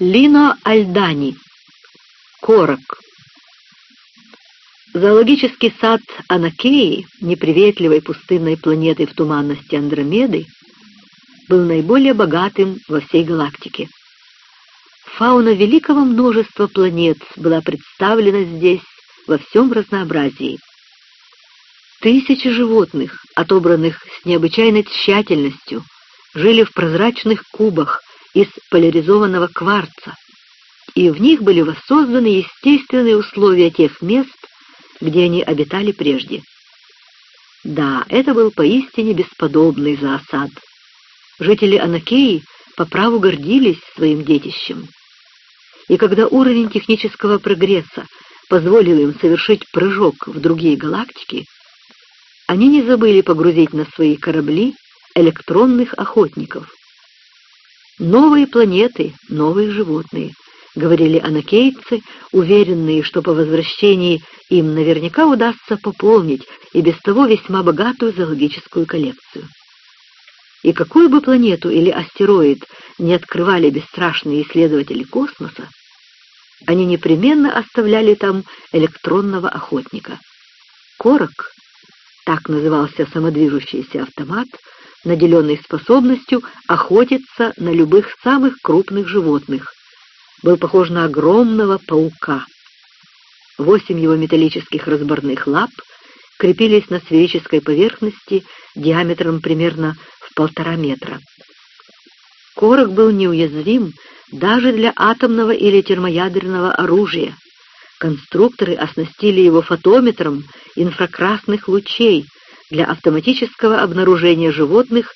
Лино Альдани. Корок. Зоологический сад Анакеи, неприветливой пустынной планеты в туманности Андромеды, был наиболее богатым во всей галактике. Фауна великого множества планет была представлена здесь во всем разнообразии. Тысячи животных, отобранных с необычайной тщательностью, жили в прозрачных кубах из поляризованного кварца, и в них были воссозданы естественные условия тех мест, где они обитали прежде. Да, это был поистине бесподобный зоосад. Жители Анакеи по праву гордились своим детищем. И когда уровень технического прогресса позволил им совершить прыжок в другие галактики, они не забыли погрузить на свои корабли электронных охотников. «Новые планеты, новые животные», — говорили анакейцы, уверенные, что по возвращении им наверняка удастся пополнить и без того весьма богатую зоологическую коллекцию. И какую бы планету или астероид не открывали бесстрашные исследователи космоса, они непременно оставляли там электронного охотника. Корок, так назывался самодвижущийся автомат, наделенный способностью охотиться на любых самых крупных животных, был похож на огромного паука. Восемь его металлических разборных лап крепились на сферической поверхности диаметром примерно в полтора метра. Корок был неуязвим даже для атомного или термоядерного оружия. Конструкторы оснастили его фотометром инфракрасных лучей для автоматического обнаружения животных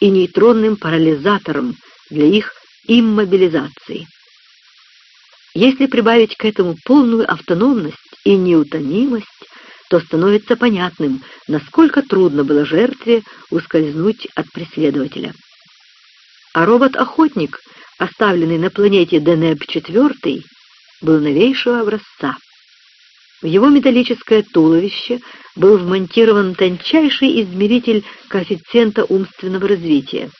и нейтронным парализатором для их иммобилизации. Если прибавить к этому полную автономность и неутомимость, то становится понятным, насколько трудно было жертве ускользнуть от преследователя. А робот-охотник, оставленный на планете Денеб-4, был новейшего образца. В его металлическое туловище был вмонтирован тончайший измеритель коэффициента умственного развития.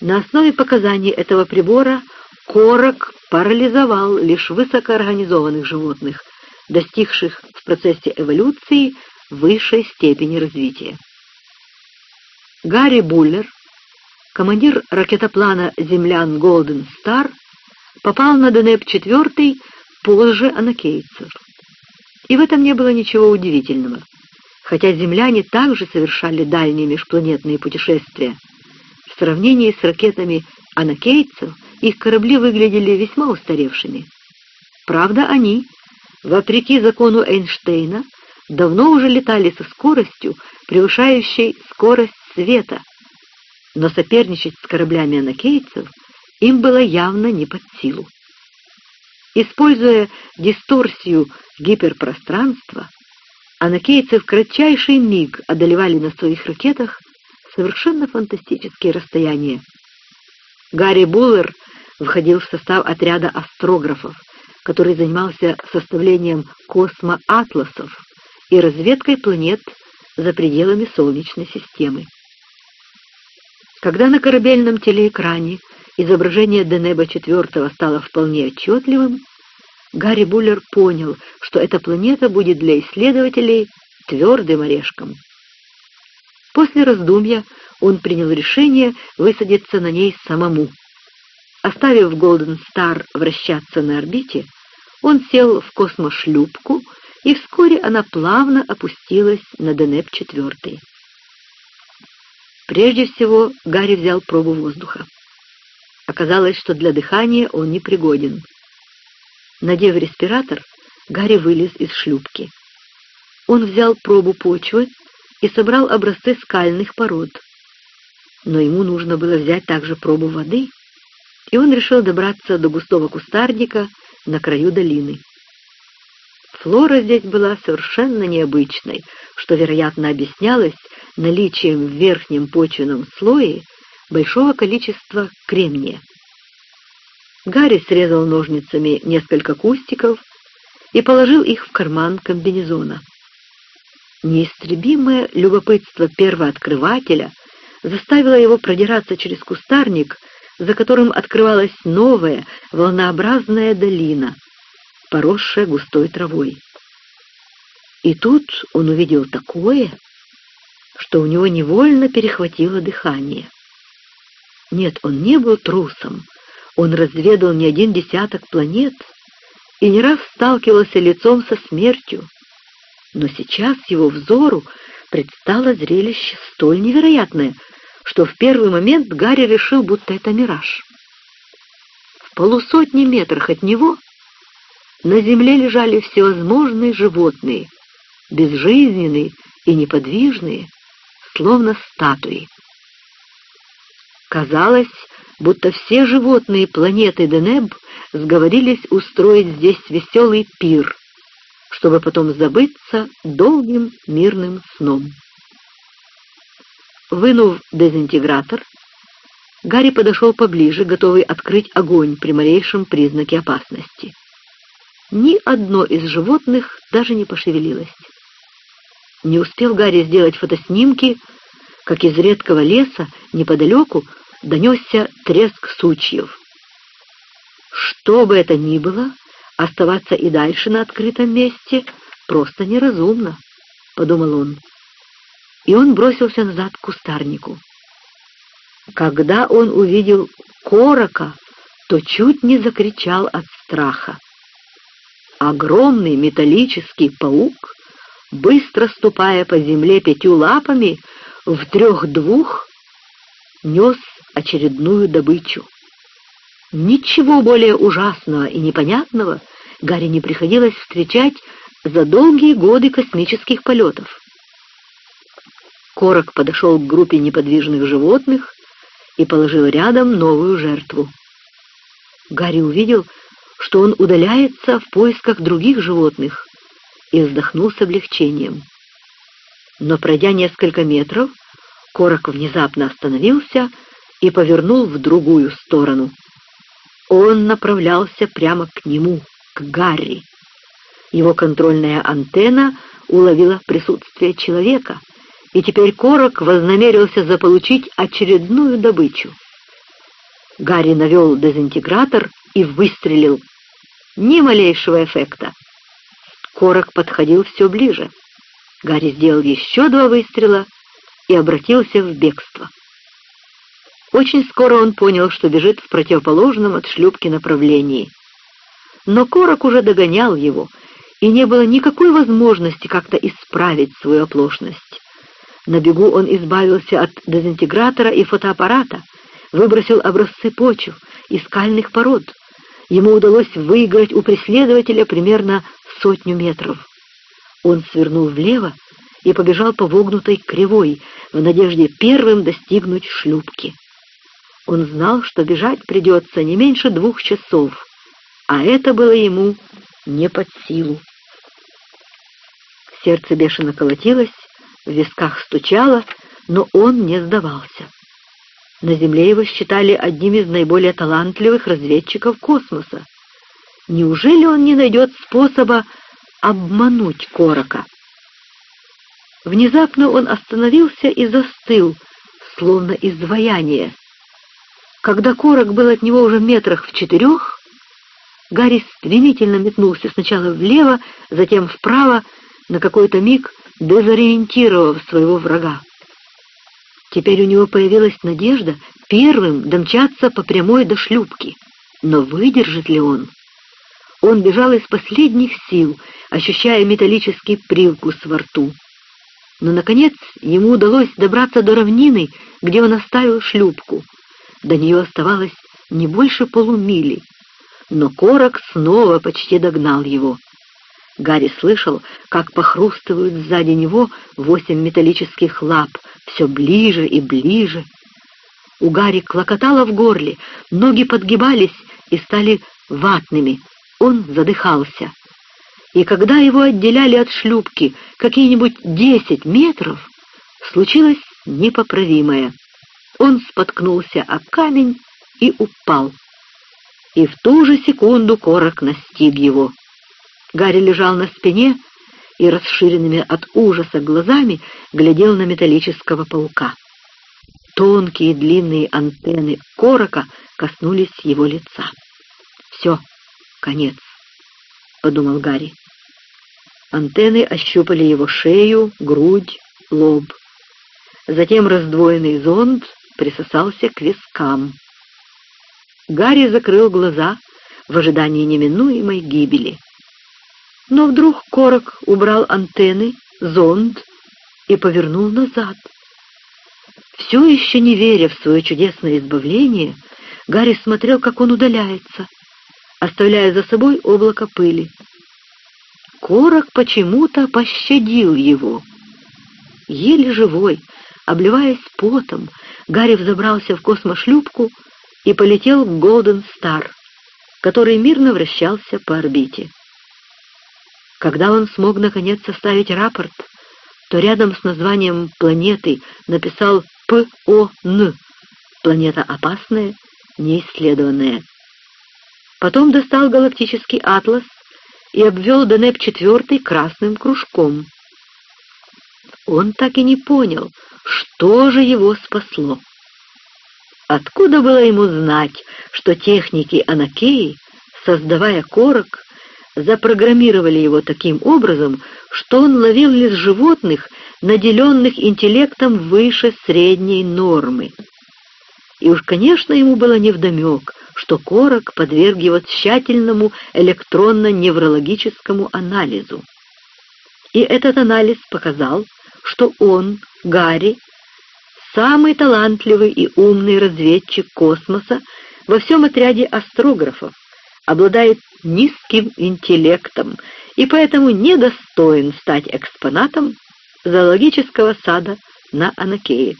На основе показаний этого прибора Корок парализовал лишь высокоорганизованных животных, достигших в процессе эволюции высшей степени развития. Гарри Буллер, командир ракетоплана «Землян Голден Стар», попал на Денеп-4 позже анакейцев. И в этом не было ничего удивительного, хотя земляне также совершали дальние межпланетные путешествия. В сравнении с ракетами анакейцев их корабли выглядели весьма устаревшими. Правда, они, вопреки закону Эйнштейна, давно уже летали со скоростью, превышающей скорость света, но соперничать с кораблями анакейцев им было явно не под силу. Используя дисторсию гиперпространства, анакейцы в кратчайший миг одолевали на своих ракетах совершенно фантастические расстояния. Гарри Буллер входил в состав отряда астрографов, который занимался составлением космоатласов и разведкой планет за пределами Солнечной системы. Когда на корабельном телеэкране изображение Денеба-4 стало вполне отчетливым, Гарри Буллер понял, что эта планета будет для исследователей твердым орешком. После раздумья он принял решение высадиться на ней самому. Оставив Голден Стар вращаться на орбите, он сел в космошлюпку, и вскоре она плавно опустилась на Денеп-4. Прежде всего Гарри взял пробу воздуха. Оказалось, что для дыхания он непригоден. Надев респиратор, Гарри вылез из шлюпки. Он взял пробу почвы и собрал образцы скальных пород. Но ему нужно было взять также пробу воды, и он решил добраться до густого кустарника на краю долины. Флора здесь была совершенно необычной, что, вероятно, объяснялось наличием в верхнем почвенном слое большого количества кремния. Гарри срезал ножницами несколько кустиков и положил их в карман комбинезона. Неистребимое любопытство первооткрывателя заставило его продираться через кустарник за которым открывалась новая волнообразная долина, поросшая густой травой. И тут он увидел такое, что у него невольно перехватило дыхание. Нет, он не был трусом, он разведал не один десяток планет и не раз сталкивался лицом со смертью, но сейчас его взору предстало зрелище столь невероятное, что в первый момент Гарри решил, будто это мираж. В полусотни метрах от него на земле лежали всевозможные животные, безжизненные и неподвижные, словно статуи. Казалось, будто все животные планеты Денеб сговорились устроить здесь веселый пир, чтобы потом забыться долгим мирным сном. Вынув дезинтегратор, Гарри подошел поближе, готовый открыть огонь при малейшем признаке опасности. Ни одно из животных даже не пошевелилось. Не успел Гарри сделать фотоснимки, как из редкого леса неподалеку донесся треск сучьев. Что бы это ни было, оставаться и дальше на открытом месте просто неразумно, — подумал он. И он бросился назад к кустарнику. Когда он увидел корока, то чуть не закричал от страха. Огромный металлический паук, быстро ступая по земле пятью лапами, в трех-двух нес очередную добычу. Ничего более ужасного и непонятного Гарри не приходилось встречать за долгие годы космических полетов. Корок подошел к группе неподвижных животных и положил рядом новую жертву. Гарри увидел, что он удаляется в поисках других животных, и вздохнул с облегчением. Но, пройдя несколько метров, Корок внезапно остановился и повернул в другую сторону. Он направлялся прямо к нему, к Гарри. Его контрольная антенна уловила присутствие человека, и теперь Корок вознамерился заполучить очередную добычу. Гарри навел дезинтегратор и выстрелил. Ни малейшего эффекта. Корок подходил все ближе. Гарри сделал еще два выстрела и обратился в бегство. Очень скоро он понял, что бежит в противоположном от шлюпки направлении. Но Корок уже догонял его, и не было никакой возможности как-то исправить свою оплошность. На бегу он избавился от дезинтегратора и фотоаппарата, выбросил образцы почв и скальных пород. Ему удалось выиграть у преследователя примерно сотню метров. Он свернул влево и побежал по вогнутой кривой в надежде первым достигнуть шлюпки. Он знал, что бежать придется не меньше двух часов, а это было ему не под силу. Сердце бешено колотилось, в висках стучало, но он не сдавался. На Земле его считали одним из наиболее талантливых разведчиков космоса. Неужели он не найдет способа обмануть Корока? Внезапно он остановился и застыл, словно изваяние. Когда Корок был от него уже метрах в четырех, Гарри стремительно метнулся сначала влево, затем вправо, на какой-то миг дезориентировав своего врага. Теперь у него появилась надежда первым домчаться по прямой до шлюпки. Но выдержит ли он? Он бежал из последних сил, ощущая металлический привкус во рту. Но, наконец, ему удалось добраться до равнины, где он оставил шлюпку. До нее оставалось не больше полумили, но Корок снова почти догнал его. Гарри слышал, как похрустывают сзади него восемь металлических лап, все ближе и ближе. У Гарри клокотало в горле, ноги подгибались и стали ватными. Он задыхался. И когда его отделяли от шлюпки какие-нибудь десять метров, случилось непоправимое. Он споткнулся о камень и упал. И в ту же секунду корок настиг его. Гарри лежал на спине и расширенными от ужаса глазами глядел на металлического паука. Тонкие длинные антенны корока коснулись его лица. «Все, конец», — подумал Гарри. Антенны ощупали его шею, грудь, лоб. Затем раздвоенный зонд присосался к вискам. Гарри закрыл глаза в ожидании неминуемой гибели. Но вдруг Корок убрал антенны, зонд и повернул назад. Все еще не веря в свое чудесное избавление, Гарри смотрел, как он удаляется, оставляя за собой облако пыли. Корок почему-то пощадил его. Еле живой, обливаясь потом, Гарри взобрался в космошлюпку и полетел к Голден Стар, который мирно вращался по орбите. Когда он смог наконец составить рапорт, то рядом с названием планеты написал ПОН — планета опасная, неисследованная. Потом достал галактический атлас и обвел Денеп-4 красным кружком. Он так и не понял, что же его спасло. Откуда было ему знать, что техники Анакеи, создавая корок, запрограммировали его таким образом, что он ловил лишь животных, наделенных интеллектом выше средней нормы. И уж, конечно, ему было невдомек, что корок подверг его тщательному электронно-неврологическому анализу. И этот анализ показал, что он, Гарри, самый талантливый и умный разведчик космоса во всем отряде астрографов, обладает низким интеллектом и поэтому недостоин стать экспонатом зоологического сада на Анакее.